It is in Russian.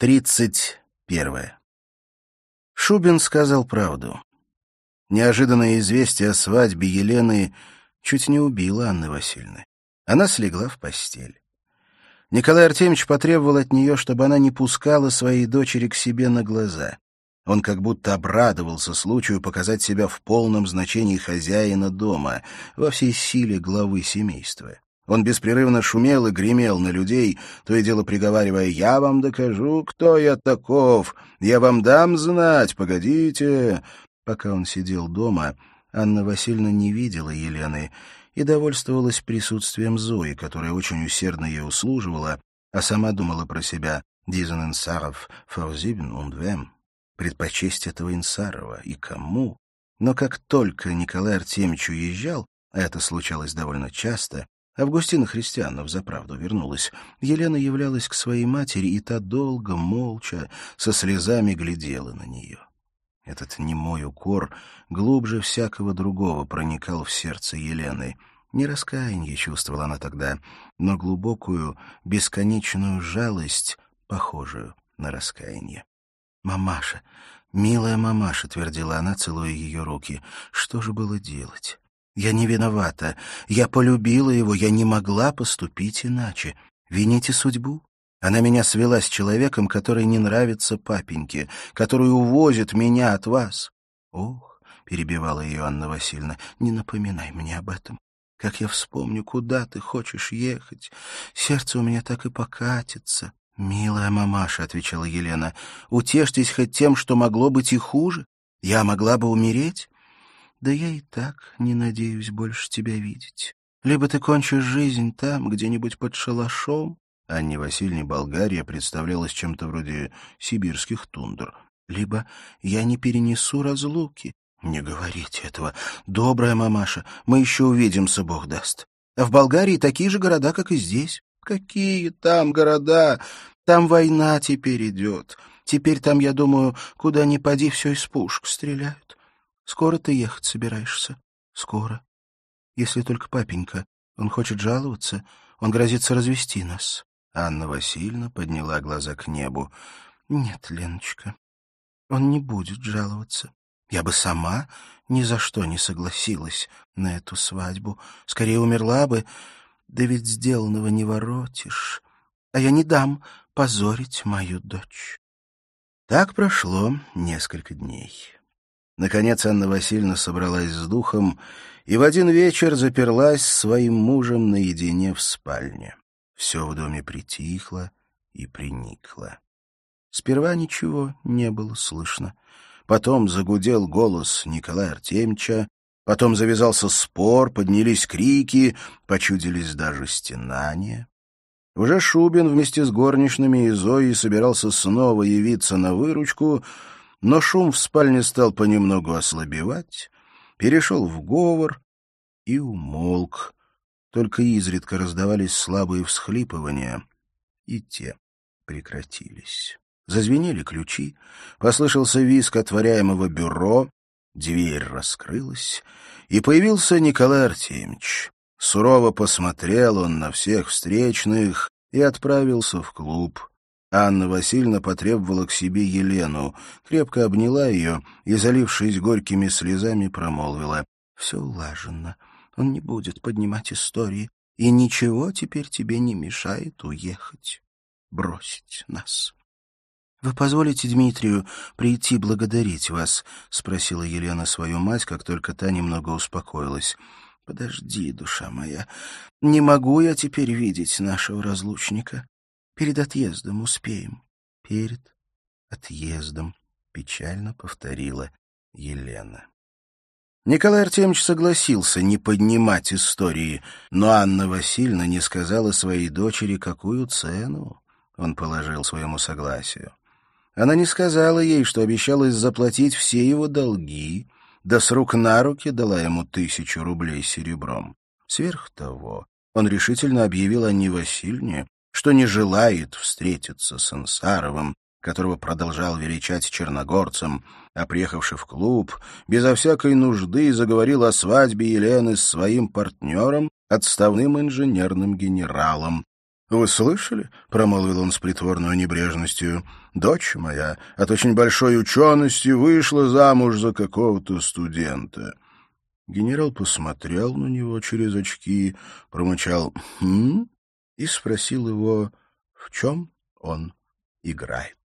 Тридцать первое. Шубин сказал правду. Неожиданное известие о свадьбе Елены чуть не убило Анны Васильевны. Она слегла в постель. Николай Артемьевич потребовал от нее, чтобы она не пускала своей дочери к себе на глаза. Он как будто обрадовался случаю показать себя в полном значении хозяина дома, во всей силе главы семейства. Он беспрерывно шумел и гремел на людей, то и дело приговаривая «Я вам докажу, кто я таков! Я вам дам знать! Погодите!» Пока он сидел дома, Анна Васильевна не видела Елены и довольствовалась присутствием Зои, которая очень усердно ей услуживала, а сама думала про себя «Дизен инсаров форзибен und вем» предпочесть этого Инсарова и кому. Но как только Николай Артемьевич уезжал, а это случалось довольно часто, Августина Христианов за правду вернулась. Елена являлась к своей матери, и та долго, молча, со слезами глядела на нее. Этот немой укор глубже всякого другого проникал в сердце Елены. Не раскаяние чувствовала она тогда, но глубокую, бесконечную жалость, похожую на раскаяние. «Мамаша, милая мамаша», — твердила она, целуя ее руки, — «что же было делать?» Я не виновата. Я полюбила его, я не могла поступить иначе. Вините судьбу. Она меня свела с человеком, который не нравится папеньке, который увозит меня от вас. Ох, перебивала ее Анна Васильевна, не напоминай мне об этом. Как я вспомню, куда ты хочешь ехать. Сердце у меня так и покатится. «Милая мамаша», — отвечала Елена, — «утешьтесь хоть тем, что могло быть и хуже. Я могла бы умереть, да я и так не надеюсь больше тебя видеть. Либо ты кончишь жизнь там, где-нибудь под шалашом, Анне Васильевне Болгария представлялась чем-то вроде сибирских тундр. Либо я не перенесу разлуки. Не говорите этого. Добрая мамаша, мы еще увидимся, Бог даст. А в Болгарии такие же города, как и здесь. Какие там города? Там война теперь идет. Теперь там, я думаю, куда ни поди, все из пушек стреляют. Скоро ты ехать собираешься? Скоро. Если только папенька. Он хочет жаловаться. Он грозится развести нас. Анна Васильевна подняла глаза к небу. Нет, Леночка, он не будет жаловаться. Я бы сама ни за что не согласилась на эту свадьбу. Скорее умерла бы, да ведь сделанного не воротишь. А я не дам позорить мою дочь. Так прошло несколько дней. Наконец Анна Васильевна собралась с духом и в один вечер заперлась с своим мужем наедине в спальне. Все в доме притихло и приникло. Сперва ничего не было слышно. Потом загудел голос Николая Артемьевича, потом завязался спор, поднялись крики, почудились даже стенания. Уже Шубин вместе с горничными и Зоей собирался снова явиться на выручку — но шум в спальне стал понемногу ослабевать, перешел в говор и умолк. Только изредка раздавались слабые всхлипывания, и те прекратились. Зазвенели ключи, послышался визг отворяемого бюро, дверь раскрылась, и появился Николай Артемьевич. Сурово посмотрел он на всех встречных и отправился в клуб. Анна Васильевна потребовала к себе Елену, крепко обняла ее и, залившись горькими слезами, промолвила. — Все улажено. Он не будет поднимать истории, и ничего теперь тебе не мешает уехать, бросить нас. — Вы позволите Дмитрию прийти благодарить вас? — спросила Елена свою мать, как только та немного успокоилась. — Подожди, душа моя, не могу я теперь видеть нашего разлучника. Перед отъездом успеем. Перед отъездом, печально повторила Елена. Николай Артемьевич согласился не поднимать истории, но Анна Васильевна не сказала своей дочери, какую цену он положил своему согласию. Она не сказала ей, что обещалась заплатить все его долги, да с рук на руки дала ему тысячу рублей серебром. Сверх того, он решительно объявил Анне Васильевне, что не желает встретиться с Ансаровым, которого продолжал величать черногорцем, а приехавший в клуб, безо всякой нужды заговорил о свадьбе Елены с своим партнером, отставным инженерным генералом. «Вы слышали?» — промолвил он с притворной небрежностью. «Дочь моя от очень большой учености вышла замуж за какого-то студента». Генерал посмотрел на него через очки, промычал «Хм?» И спросил его, в чем он играет.